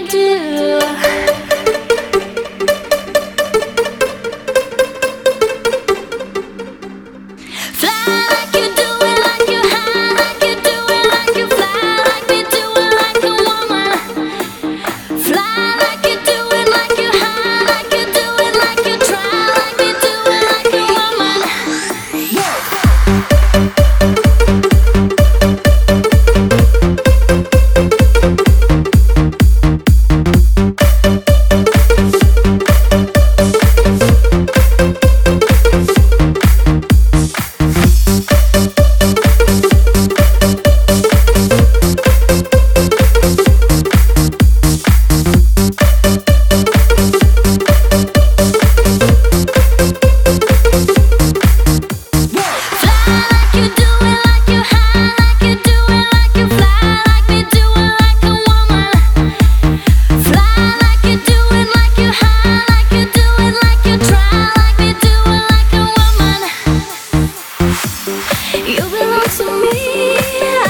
do. You belong to me.